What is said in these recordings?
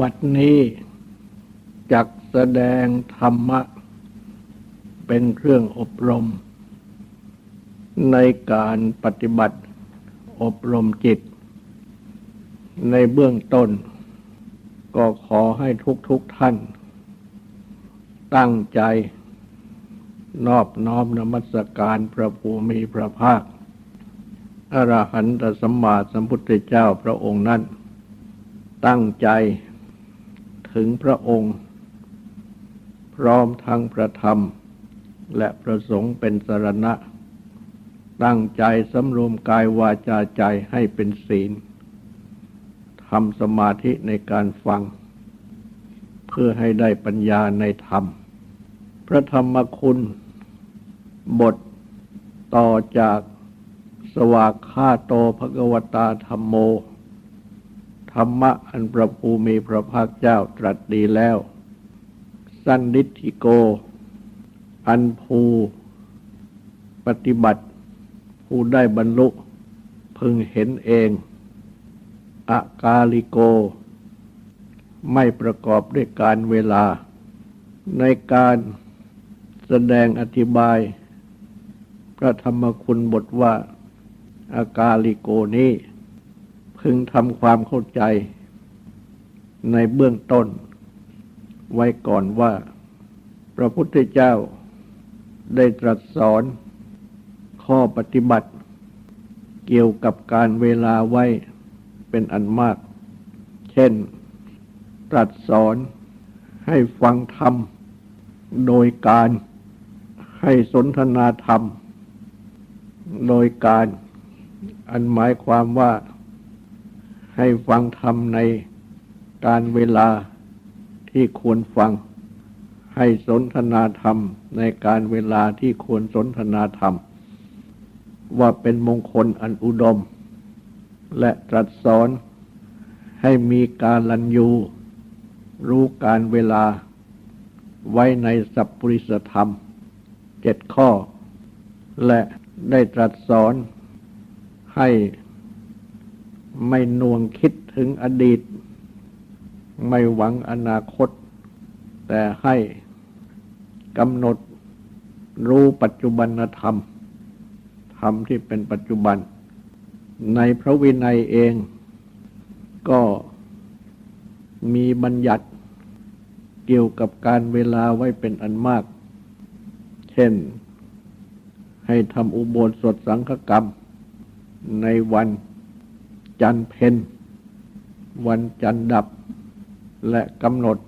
บัดนี้จักแสดงธรรมะ เป็นเครื่องอบรม ในการปฏิบัติอบรมจิต ในเบื้องต้น ก็ขอให้ทุกทุกท่าน ตั้งใจ นอบน้อมนมัสการพระภูมิพระภาคอรหันตสัมมาสัมพุทธเจ้าพระองค์นั้น ตั้งใจ ถึงพระองค์ พร้อมทั้งพระธรรม และประสงค์เป็นสรณะ ตั้งใจสำรวมกายวาจาใจให้เป็นศีลทำสมาธิในการฟัง เพื่อให้ได้ปัญญาในธรรม พระธรรมคุณ บทต่อจากสวากขาโตภกวตาธรรมโม ธรรมะอันประภูมิพระภาคเจ้าตรัสดีแล้ว สันดิธิโก อันภูปฏิบัติ ผู้ได้บรรลุ พึงเห็นเองอากาลิโก ไม่ประกอบด้วยการเวลา ในการแสดงอธิบาย พระธรรมคุณบทว่าอากาลิโกนี้ พึงทำความเข้าใจในเบื้องต้น ไว้ก่อนว่า พระพุทธเจ้าได้ตรัสสอนข้อปฏิบัติ เกี่ยวกับการเวลาไว้เป็นอันมาก เช่น ตรัสสอนให้ฟังธรรม โดยการให้สนทนาธรรม โดยการอันหมายความว่า ให้ฟังธรรมในการเวลาที่ควรฟัง ให้สนทนาธรรมในการเวลาที่ควรสนทนาธรรม ว่าเป็นมงคลอันอุดม และตรัสสอนให้มีการลัญยูรู้การเวลาไว้ในสัพปริสธรรมเจ็ดข้อ และได้ตรัสสอนให้ ไม่น่วงคิดถึงอดีต ไม่หวังอนาคต แต่ให้กำหนดรู้ปัจจุบันธรรม ธรรมที่เป็นปัจจุบัน ในพระวินัยเองก็มีบัญญัติเกี่ยวกับการเวลาไว้เป็นอันมาก เช่น ให้ทำอุโบสถสังฆกรรมในวัน จันเพนวันจันดับ และกำหนด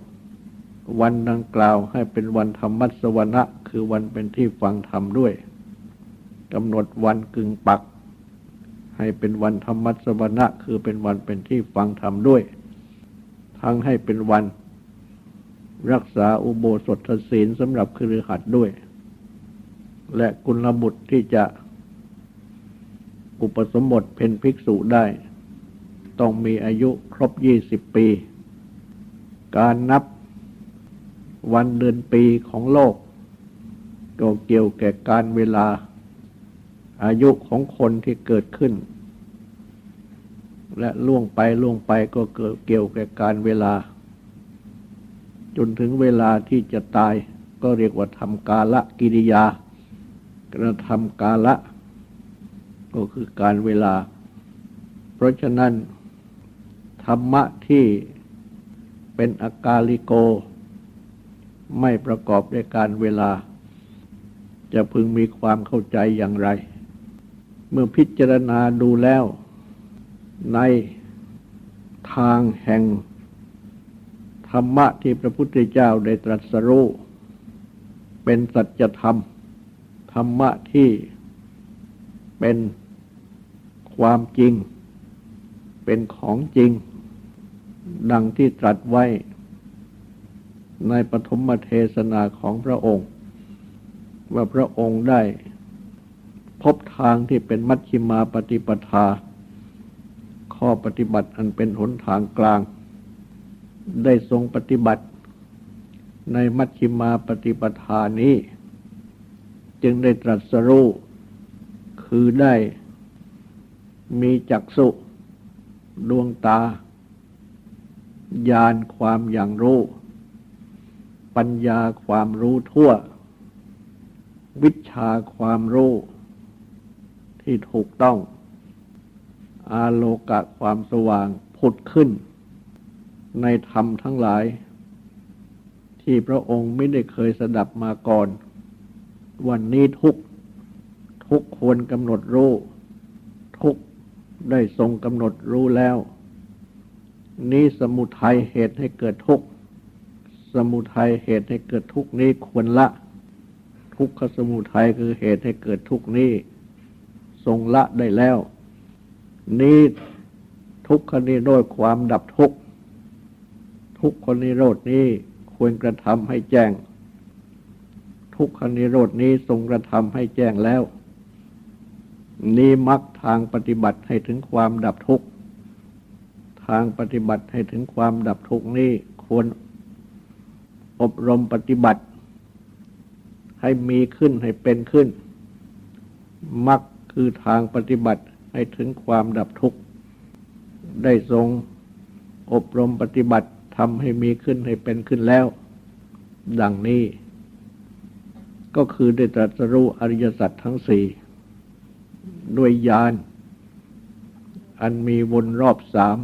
วันดังกล่าวให้เป็นวันธรรมัสวนะ คือวันเป็นที่ฟังธรรมด้วยกำหนดวันกึ่งปัก ให้เป็นวันธรรมัสวนะคือเป็นวันเป็นที่ฟังธรรมด้วย ทั้งให้เป็นวัน รักษาอุโบสถศีลสำหรับคือหัดด้วย และกุลบุตรที่จะอุปสมบทเป็นภิกษุได้ ต้องมีอายุครบยี่สิบปี การนับวันเดือนปีของโลก ก็เกี่ยวแก่การเวลา อายุของคนที่เกิดขึ้น และล่วงไปล่วงไปก็เกิดเกี่ยวแก่การเวลา จนถึงเวลาที่จะตายก็เรียกว่าทำกาละกิริยากระทำกาละ ก็คือการเวลา เพราะฉะนั้น ธรรมะที่เป็นอากาลิโก ไม่ประกอบด้วยการเวลา จะพึงมีความเข้าใจอย่างไร เมื่อพิจารณาดูแล้ว ในทางแห่งธรรมะที่พระพุทธเจ้าได้ตรัสรู้เป็นสัจธรรม ธรรมะที่เป็นความจริง เป็นของจริง ดังที่ตรัสไว้ในปฐมเทศนาของพระองค์ ว่าพระองค์ได้พบทางที่เป็นมัชชิมาปฏิปทา ข้อปฏิบัติอันเป็นหนทางกลาง ได้ทรงปฏิบัติ ในมัชชิมาปฏิปทานี้ จึงได้ตรัสรู้คือได้มีจักสุดวงตา ญาณความอย่างรู้ ปัญญาความรู้ทั่ว วิชาความรู้ที่ถูกต้อง อาโลกะความสว่างผุดขึ้น ในธรรมทั้งหลาย ที่พระองค์ไม่ได้เคยสดับมาก่อน วันนี้ทุกทุกควรกำหนดรู้ ทุกได้ทรงกำหนดรู้แล้ว นี้สมุทัยเหตุให้เกิดทุกข์ สมุทัยเหตุให้เกิดทุกข์นี้ควรละ ทุกขสมุทัยคือเหตุให้เกิดทุกข์นี้ ทรงละได้แล้ว นี้ทุกขนิโรธความดับทุกข์ทุกขนิโรธนี้ควรกระทำให้แจ้ง ทุกขนิโรธนี้ทรงกระทำให้แจ้งแล้ว นี้มักทางปฏิบัติให้ถึงความดับทุกข์ ทางปฏิบัติให้ถึงความดับทุกข์นี้ควรอบรมปฏิบัติ ให้มีขึ้นให้เป็นขึ้นมักคือทางปฏิบัติให้ถึงความดับทุกข์ได้ทรงอบรมปฏิบัติทำให้มีขึ้นให้เป็นขึ้นแล้ว ดังนี้ ก็คือได้ตรัสรู้อริยสัจทั้งสี่ด้วยญาณอันมีวนรอบสาม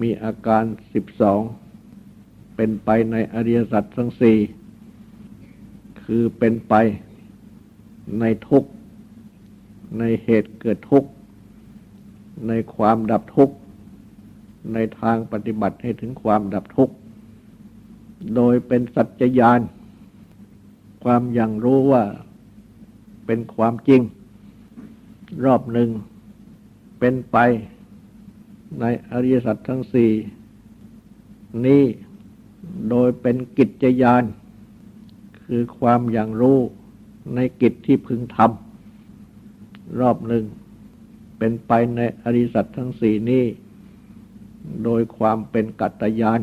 มีอาการสิบสองเป็นไปในอริยสัจทั้งสี่คือเป็นไปในทุกในเหตุเกิดทุกในความดับทุกในทางปฏิบัติให้ถึงความดับทุกโดยเป็นสัจจญาณความอย่างรู้ว่าเป็นความจริง รอบหนึ่งเป็นไป ในอริยสัจทั้งสี่นี้โดยเป็นกิจยาน คือความอย่างรู้ในกิจที่พึงทำรอบหนึ่ง เป็นไปในอริสัจทั้งสี่นี้ โดยความเป็นกัตยาน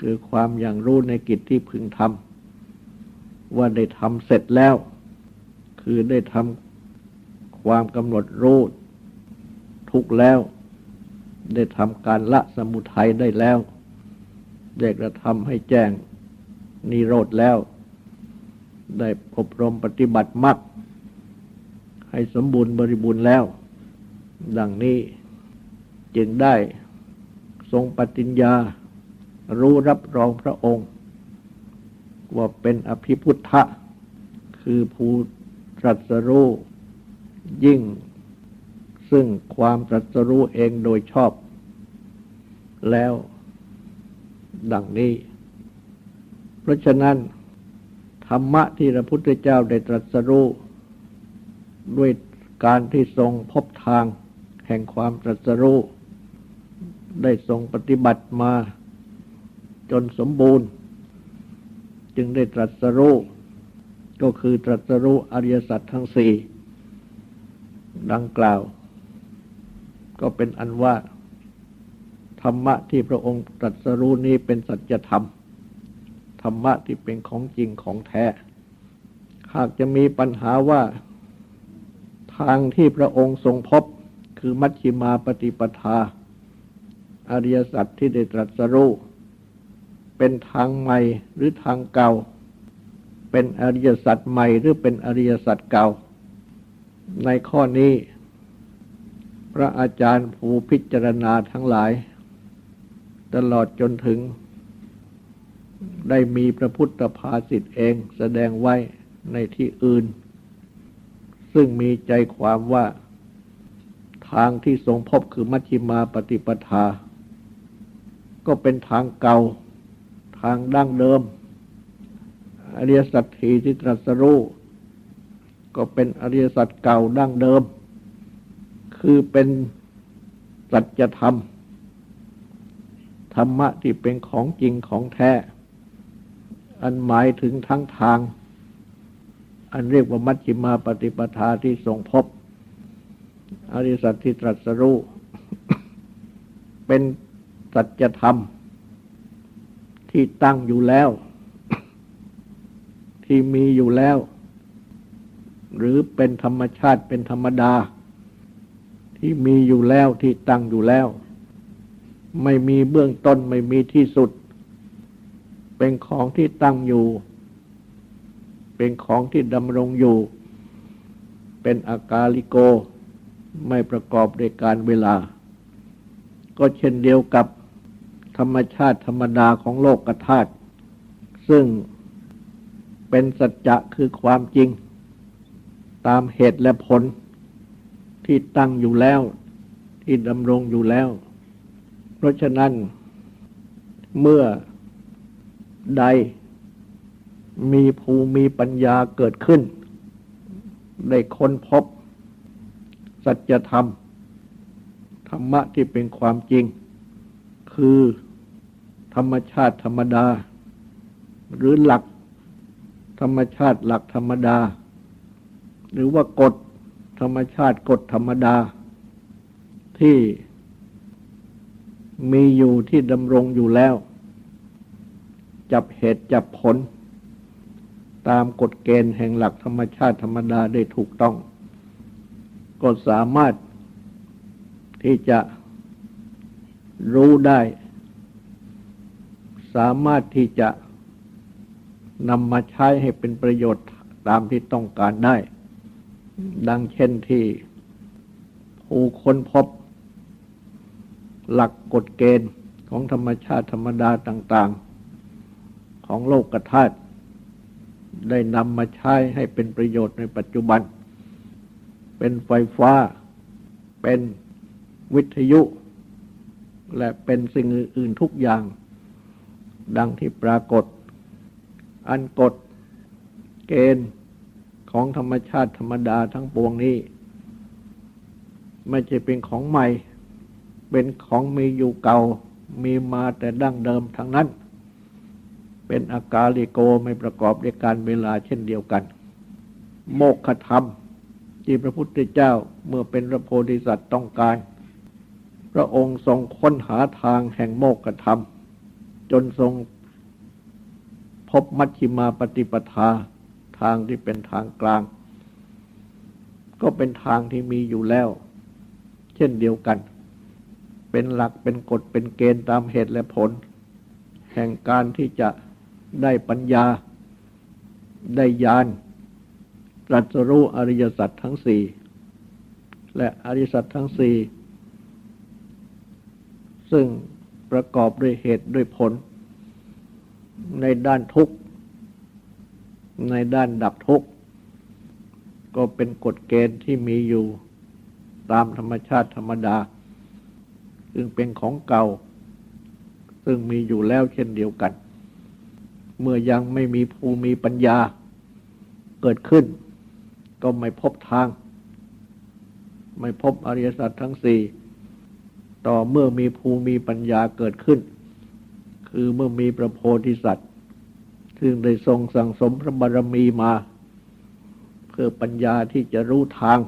คือความอย่างรู้ในกิจที่พึงทำว่าได้ทำเสร็จแล้ว คือได้ทำความกำหนดรู้ ทุกแล้ว ได้ทำการละสมุทัยได้แล้ว ได้กระทำให้แจ้งนิโรธแล้ว ได้อบรมปฏิบัติมักให้สมบูรณ์บริบูรณ์แล้ว ดังนี้จึงได้ทรงปฏิญญา รู้รับรองพระองค์ ว่าเป็นอภิพุทธะ คือผู้ตรัสรู้ยิ่ง ซึ่งความตรัสรู้เองโดยชอบ แล้ว ดังนี้ เพราะฉะนั้น ธรรมะที่พระพุทธเจ้าได้ตรัสรู้ด้วยการที่ทรงพบทางแห่งความตรัสรู้ได้ทรงปฏิบัติมาจนสมบูรณ์ จึงได้ตรัสรู้ก็คือตรัสรู้อริยสัจทั้งสี่ดังกล่าว ก็เป็นอันว่า ธรรมะที่พระองค์ตรัสรู้นี้เป็นสัจธรรม ธรรมะที่เป็นของจริงของแท้ หากจะมีปัญหาว่า ทางที่พระองค์ทรงพบคือมัชฌิมาปฏิปทา อริยสัจที่ได้ตรัสรู้เป็นทางใหม่หรือทางเก่า เป็นอริยสัจใหม่หรือเป็นอริยสัจเก่า ในข้อนี้ พระอาจารย์ผู้พิจารณาทั้งหลาย ตลอดจนถึง ได้มีพระพุทธภาษิตเองแสดงไว้ในที่อื่น ซึ่งมีใจความว่าทางที่ทรงพบคือมัชฌิมาปฏิปทา ก็เป็นทางเก่าทางดั้งเดิม อริยสัจทีที่ตรัสรู้ก็เป็นอริยสัจเก่าดั้งเดิม คือเป็นสัจธรรม ธรรมะที่เป็นของจริงของแท้ อันหมายถึงทั้งทาง อันเรียกว่ามัชฌิมาปฏิปทาที่ทรงพบ อริสัจที่ตรัสรู้ เป็นสัจธรรม ที่ตั้งอยู่แล้ว ที่มีอยู่แล้ว หรือเป็นธรรมชาติเป็นธรรมดา ที่มีอยู่แล้วที่ตั้งอยู่แล้ว ไม่มีเบื้องต้นไม่มีที่สุด เป็นของที่ตั้งอยู่ เป็นของที่ดำรงอยู่ เป็นอากาลิโก ไม่ประกอบด้วยการเวลา ก็เช่นเดียวกับธรรมชาติธรรมดาของโลกธาตุซึ่งเป็นสัจจะคือความจริง ตามเหตุและผล ที่ตั้งอยู่แล้ว ที่ดำรงอยู่แล้ว เพราะฉะนั้น เมื่อใดมีภูมิปัญญาเกิดขึ้น ได้ค้นพบ สัจธรรม ธรรมะที่เป็นความจริง คือธรรมชาติธรรมดา หรือหลักธรรมชาติหลักธรรมดา หรือว่ากฎ ธรรมชาติกฎธรรมดา ที่มีอยู่ที่ดำรงอยู่แล้ว จับเหตุจับผล ตามกฎเกณฑ์แห่งหลักธรรมชาติธรรมดาได้ถูกต้อง ก็สามารถที่จะรู้ได้ สามารถที่จะนำมาใช้ให้เป็นประโยชน์ตามที่ต้องการได้ ดังเช่นที่ผู้ค้นพบหลักกฎเกณฑ์ของธรรมชาติธรรมดาต่าง ๆ ของโลกธาตุได้นำมาใช้ให้เป็นประโยชน์ในปัจจุบัน เป็นไฟฟ้า เป็นวิทยุ และเป็นสิ่งอื่น ๆ ทุกอย่าง ดังที่ปรากฏ อันกฎเกณฑ์ ของธรรมชาติธรรมดาทั้งปวงนี้ ไม่ใช่เป็นของใหม่ เป็นของมีอยู่เก่า มีมาแต่ดั้งเดิมทั้งนั้น เป็นอากาลิโกไม่ประกอบด้วยการเวลาเช่นเดียวกัน โมกขธรรม ที่พระพุทธเจ้าเมื่อเป็นพระโพธิสัตว์ต้องการ พระองค์ทรงค้นหาทางแห่งโมกขธรรม จนทรงพบมัชฌิมาปฏิปทา ทางที่เป็นทางกลาง ก็เป็นทางที่มีอยู่แล้ว เช่นเดียวกัน เป็นหลักเป็นกฎเป็นเกณฑ์ตามเหตุและผล แห่งการที่จะได้ปัญญา ได้ญาณตรัสรู้อริยสัจทั้งสี่และอริยสัจทั้งสี่ซึ่งประกอบด้วยเหตุด้วยผล ในด้านทุกข์ ในด้านดับทุกข์ ก็เป็นกฎเกณฑ์ที่มีอยู่ตามธรรมชาติธรรมดา ซึ่งเป็นของเก่า ซึ่งมีอยู่แล้วเช่นเดียวกัน เมื่อยังไม่มีภูมิปัญญาเกิดขึ้น ก็ไม่พบทาง ไม่พบอริยสัจทั้งสี่ต่อเมื่อมีภูมิปัญญาเกิดขึ้น คือเมื่อมีพระโพธิสัตว์ ซึ่งได้ทรงสั่งสมพระบารมีมาเพื่อปัญญาที่จะรู้ทาง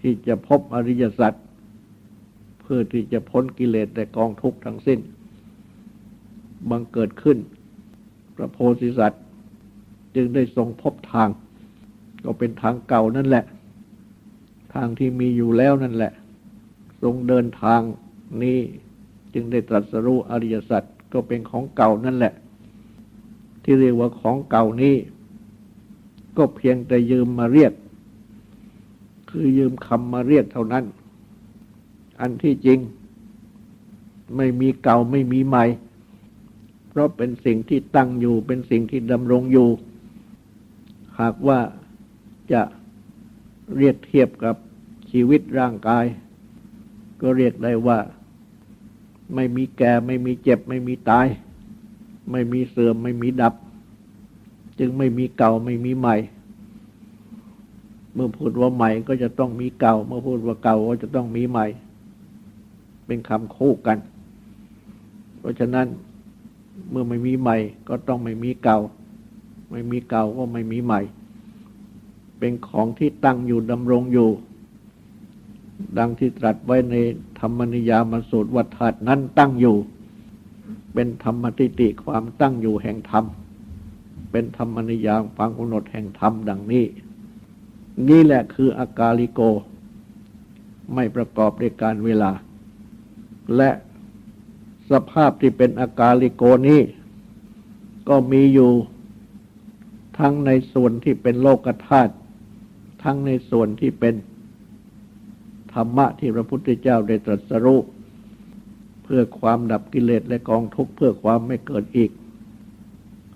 ที่จะพบอริยสัจเพื่อที่จะพ้นกิเลสแต่กองทุกข์ทั้งสิ้น บังเกิดขึ้น พระโพธิสัตว์จึงได้ทรงพบทาง ก็เป็นทางเก่านั่นแหละ ทางที่มีอยู่แล้วนั่นแหละ ทรงเดินทางนี้จึงได้ตรัสรู้อริยสัจก็เป็นของเก่านั่นแหละ ที่เรียกว่าของเก่านี้ ก็เพียงแต่ยืมมาเรียก คือยืมคำมาเรียกเท่านั้น อันที่จริง ไม่มีเก่าไม่มีใหม่ เพราะเป็นสิ่งที่ตั้งอยู่เป็นสิ่งที่ดำรงอยู่ หากว่าจะเรียกเทียบกับชีวิตร่างกาย ก็เรียกได้ว่า ไม่มีแก่ไม่มีเจ็บไม่มีตาย ไม่มีเสื่อมไม่มีดับ จึงไม่มีเก่าไม่มีใหม่ เมื่อพูดว่าใหม่ก็จะต้องมีเก่า เมื่อพูดว่าเก่าก็จะต้องมีใหม่ เป็นคำคู่กัน เพราะฉะนั้นเมื่อไม่มีใหม่ก็ต้องไม่มีเก่า ไม่มีเก่าก็ไม่มีใหม่ เป็นของที่ตั้งอยู่ดำรงอยู่ ดังที่ตรัสไว้ในธรรมนิยามสูตรวัฏฏนั้นตั้งอยู่ เป็นธรรมติติความตั้งอยู่แห่งธรรม เป็นธรรมนิยามฟังกำหนดแห่งธรรมดังนี้ นี่แหละคืออากาลิโก ไม่ประกอบด้วยการเวลา และสภาพที่เป็นอากาลิโกนี้ ก็มีอยู่ทั้งในส่วนที่เป็นโลกธาตุทั้งในส่วนที่เป็นธรรมะที่พระพุทธเจ้าได้ตรัสรู้ พื่อความดับกิเลสและกองทุกข์เพื่อความไม่เกิดอีก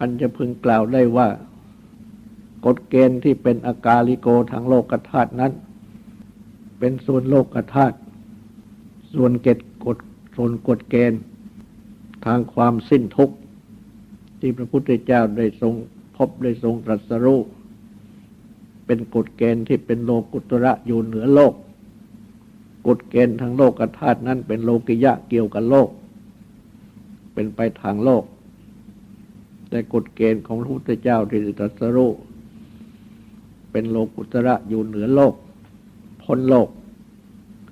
อันจะพึงกล่าวได้ว่า กฎเกณฑ์ที่เป็นอากาลิโกทางโลกธาตุนั้น เป็นส่วนโลกธาตุส่วนเกตกฎส่วนกฎเกณฑ์ ทางความสิ้นทุกข์ ที่พระพุทธเจ้าได้ทรงพบได้ทรงตรัสรู้เป็นกฎเกณฑ์ที่เป็นโลกุตระอยู่เหนือโลก กฎเกณฑ์ทางโลกธาตุนั้นเป็นโลกิยะเกี่ยวกับโลก เป็นไปทางโลก แต่กฎเกณฑ์ของพระพุทธเจ้าที่ตรัสรู้เป็นโลกุตระอยู่เหนือโลก พ้นโลก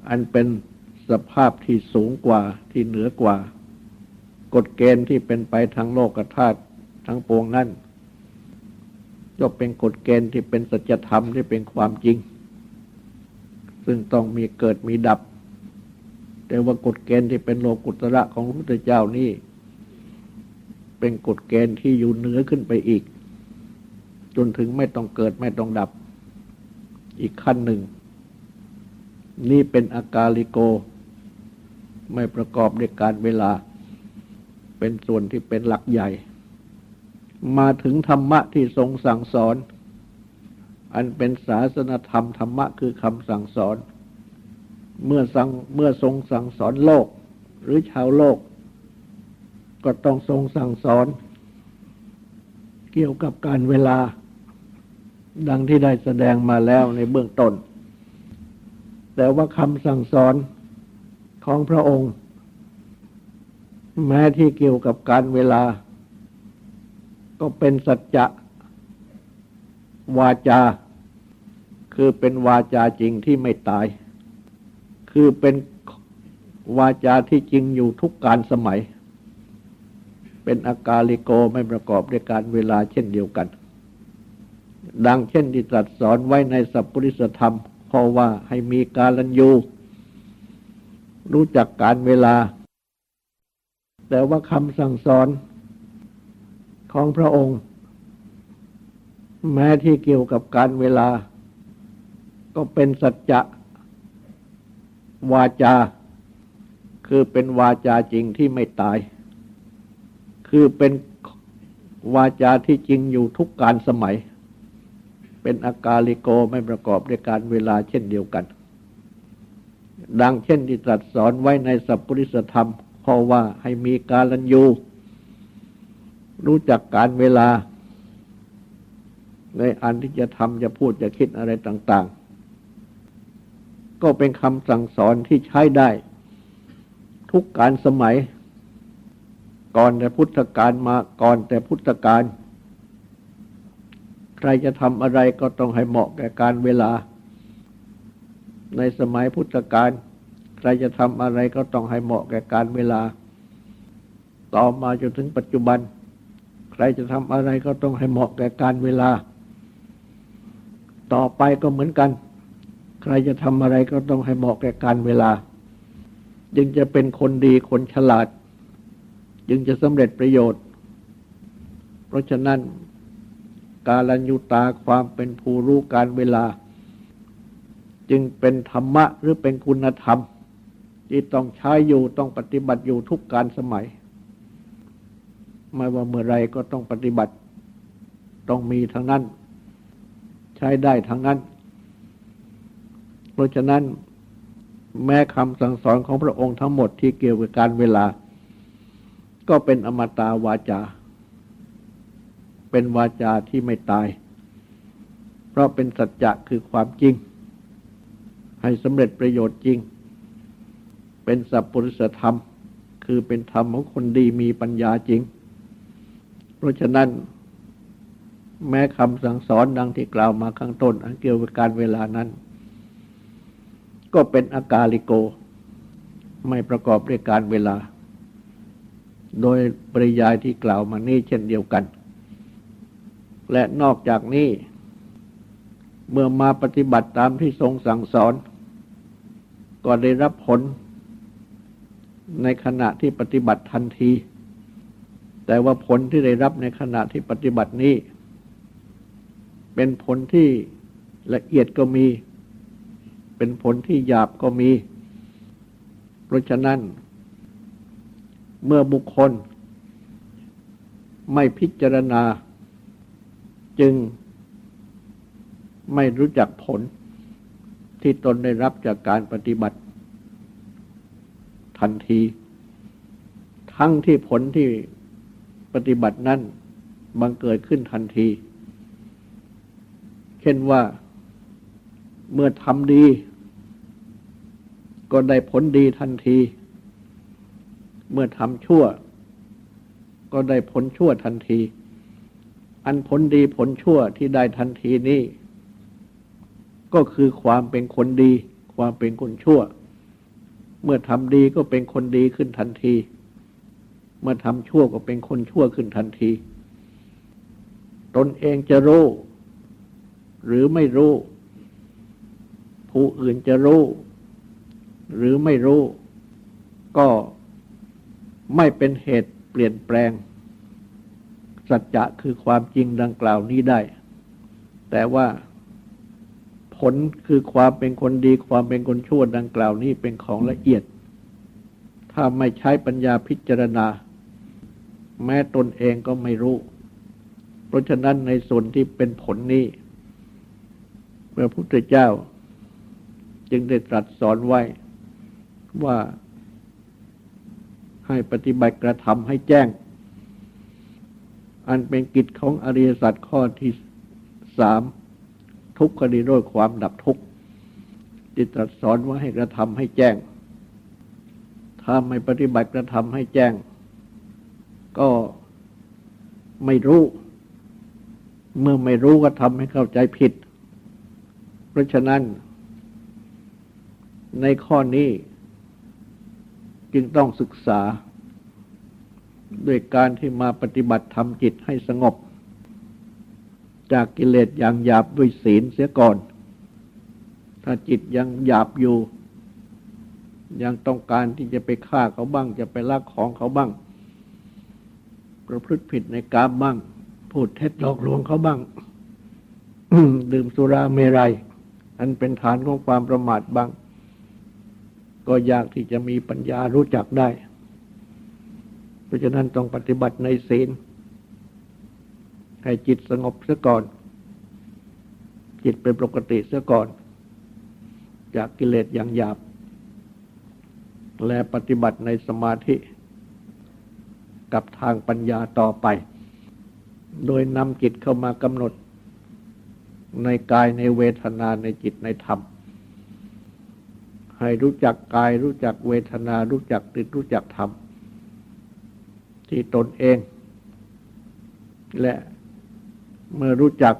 อันเป็นสภาพที่สูงกว่าที่เหนือกว่า กฎเกณฑ์ที่เป็นไปทางโลกธาตุทั้งปวงนั้นก็เป็นกฎเกณฑ์ที่เป็นสัจธรรมที่เป็นความจริง ซึ่งต้องมีเกิดมีดับ แต่ว่ากฎเกณฑ์ที่เป็นโลกุตระของพระพุทธเจ้านี่ เป็นกฎเกณฑ์ที่อยู่เหนือขึ้นไปอีก จนถึงไม่ต้องเกิดไม่ต้องดับ อีกขั้นหนึ่ง นี่เป็นอากาลิโก ไม่ประกอบด้วยการเวลา เป็นส่วนที่เป็นหลักใหญ่ มาถึงธรรมะที่ทรงสั่งสอน อันเป็นศาสนธรรมธรรมะคือคำสั่งสอน เมื่อสั่งเมื่อทรงสั่งสอนโลก หรือชาวโลก ก็ต้องทรงสั่งสอน เกี่ยวกับการเวลา ดังที่ได้แสดงมาแล้วในเบื้องต้น แต่ว่าคำสั่งสอนของพระองค์ แม้ที่เกี่ยวกับการเวลา ก็เป็นสัจจะ วาจา คือเป็นวาจาจริงที่ไม่ตาย คือเป็นวาจาที่จริงอยู่ทุกการสมัย เป็นอากาลิโกไม่ประกอบด้วยการเวลาเช่นเดียวกัน ดังเช่นที่ตรัสสอนไว้ในสัพพุริสธรรมเพราะว่าให้มีการลันยูรู้จักการเวลา แต่ว่าคำสั่งสอนของพระองค์ แม้ที่เกี่ยวกับการเวลา ก็เป็นสัจจะ วาจา คือเป็นวาจาจริงที่ไม่ตาย คือเป็นวาจาที่จริงอยู่ทุกการสมัย เป็นอากาลิโกไม่ประกอบด้วยการเวลาเช่นเดียวกัน ดังเช่นที่ตรัสสอนไว้ในสัพพุริสธรรมเพราะว่าให้มีการลันยูรู้จักการเวลา ในอันที่จะทำจะพูดจะคิดอะไรต่าง ๆ ก็เป็นคำสั่งสอนที่ใช้ได้ ทุกการสมัย ก่อนแต่พุทธกาลมาก่อนแต่พุทธกาลใครจะทำอะไรก็ต้องให้เหมาะแก่การเวลา ในสมัยพุทธกาลใครจะทำอะไรก็ต้องให้เหมาะแก่การเวลา ต่อมาจนถึงปัจจุบัน ใครจะทำอะไรก็ต้องให้เหมาะแก่การเวลา ต่อไปก็เหมือนกัน ใครจะทำอะไรก็ต้องให้เหมาะแก่การเวลา จึงจะเป็นคนดีคนฉลาด จึงจะสำเร็จประโยชน์ เพราะฉะนั้น กาลัญยุตาความเป็นผู้รู้การเวลา จึงเป็นธรรมะหรือเป็นคุณธรรม ที่ต้องใช้อยู่ต้องปฏิบัติอยู่ทุกการสมัยไม่ว่าเมื่อไรก็ต้องปฏิบัติ ต้องมีทั้งนั้น ใช้ได้ทั้งนั้น เพราะฉะนั้นแม้คำสั่งสอนของพระองค์ทั้งหมดที่เกี่ยวกับการเวลา ก็เป็นอมตะวาจา เป็นวาจาที่ไม่ตาย เพราะเป็นสัจจะคือความจริง ให้สำเร็จประโยชน์จริง เป็นสัพพุริสธรรม คือเป็นธรรมของคนดีมีปัญญาจริง เพราะฉะนั้น แม้คำสั่งสอนดังที่กล่าวมาข้างต้น อันเกี่ยวกับการเวลานั้น ก็เป็นอากาลิโก ไม่ประกอบด้วยการเวลา โดยปริยายที่กล่าวมานี้เช่นเดียวกัน และนอกจากนี้ เมื่อมาปฏิบัติตามที่ทรงสั่งสอน ก็ได้รับผล ในขณะที่ปฏิบัติทันที แต่ว่าผลที่ได้รับในขณะที่ปฏิบัตินี้ เป็นผลที่ละเอียดก็มี เป็นผลที่หยาบก็มี เพราะฉะนั้น เมื่อบุคคล ไม่พิจารณา จึงไม่รู้จักผลที่ตนได้รับจากการปฏิบัติ ทันที ทั้งที่ผลที่ปฏิบัตินั้นบังเกิดขึ้นทันที เช่นว่าเมื่อทำดี ก็ได้ผลดีทันที เมื่อทำชั่ว ก็ได้ผลชั่วทันที อันผลดีผลชั่วที่ได้ทันทีนี้ก็คือความเป็นคนดี ความเป็นคนชั่ว เมื่อทำดีก็เป็นคนดีขึ้นทันที เมื่อทำชั่วก็เป็นคนชั่วขึ้นทันที ตนเองจะรู้ หรือไม่รู้ ผู้อื่นจะรู้ หรือไม่รู้ ก็ไม่เป็นเหตุเปลี่ยนแปลง สัจจะคือความจริงดังกล่าวนี้ได้ แต่ว่าผลคือความเป็นคนดีความเป็นคนชั่วดังกล่าวนี้เป็นของละเอียด ถ้าไม่ใช้ปัญญาพิจารณา แม้ตนเองก็ไม่รู้ เพราะฉะนั้นในส่วนที่เป็นผลนี้ พระพุทธเจ้า จึงได้ตรัสสอนไว้ว่าให้ปฏิบัติกระทำให้แจ้ง อันเป็นกิจของอริยสัจข้อที่สามทุกข์ก็ดีด้วยความดับทุกข์จิตตรัสสอนว่าให้กระทำให้แจ้ง ถ้าไม่ปฏิบัติกระทำให้แจ้ง ก็ไม่รู้ เมื่อไม่รู้ก็ทำให้เข้าใจผิด เพราะฉะนั้น ในข้อนี้จึงต้องศึกษา ด้วยการที่มาปฏิบัติทำจิตให้สงบ จากกิเลสอย่างหยาบด้วยศีลเสียก่อน ถ้าจิตยังหยาบอยู่ ยังต้องการที่จะไปฆ่าเขาบ้าง จะไปลักของเขาบ้าง ประพฤติผิดในกามบ้าง พูดเท็จหลอกลวงเขาบ้าง ดื่มสุราเมรัย อันเป็นฐานของความประมาทบ้าง ก็ยากที่จะมีปัญญารู้จักได้ เพราะฉะนั้นต้องปฏิบัติในศีล ให้จิตสงบเสียก่อน จิตเป็นปกติเสียก่อน จากกิเลสอย่างหยาบ และปฏิบัติในสมาธิ กับทางปัญญาต่อไป โดยนำจิตเข้ามากำหนด ในกายในเวทนาในจิตในธรรม ให้รู้จักกายรู้จักเวทนารู้จักติดรู้จักธรรม ที่ตนเอง และเมื่อรู้จัก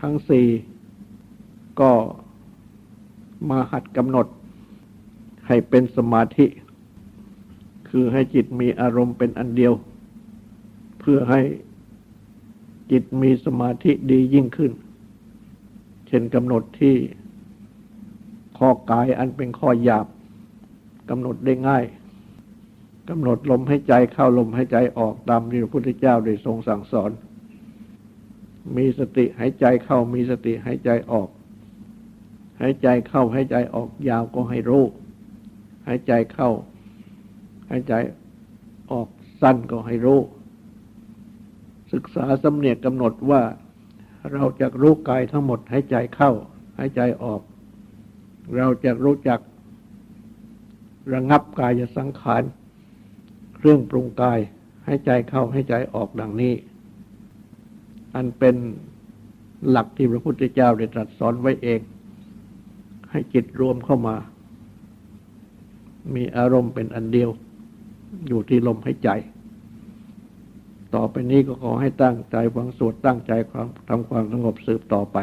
ทั้งสี่ก็มาหัดกำหนดให้เป็นสมาธิ คือให้จิตมีอารมณ์เป็นอันเดียว เพื่อให้ จิตมีสมาธิดียิ่งขึ้น เช่นกำหนดที่ข้อกายอันเป็นข้อหยาบกำหนดได้ง่ายกำหนดลมให้ใจเข้าลมให้ใจออกตามที่พระพุทธเจ้าได้ทรงสั่งสอน มีสติหายใจเข้ามีสติหายใจออกหายใจเข้าหายใจออกยาวก็ให้รู้หายใจเข้าหายใจออกสั้นก็ให้รู้ ศึกษาสำเนียกกำหนดว่าเราจะรู้กายทั้งหมดหายใจเข้าหายใจออก เราจะรู้จักระงับกายสังขารเครื่องปรุงกายหายใจเข้าหายใจออกดังนี้ อันเป็นหลักที่พระพุทธเจ้าได้ตรัสสอนไว้เอง ให้จิตรวมเข้ามา มีอารมณ์เป็นอันเดียว อยู่ที่ลมหายใจ ต่อไปนี้ก็ขอให้ตั้งใจฟังสวดตั้งใจความทำความสงบสืบต่อไป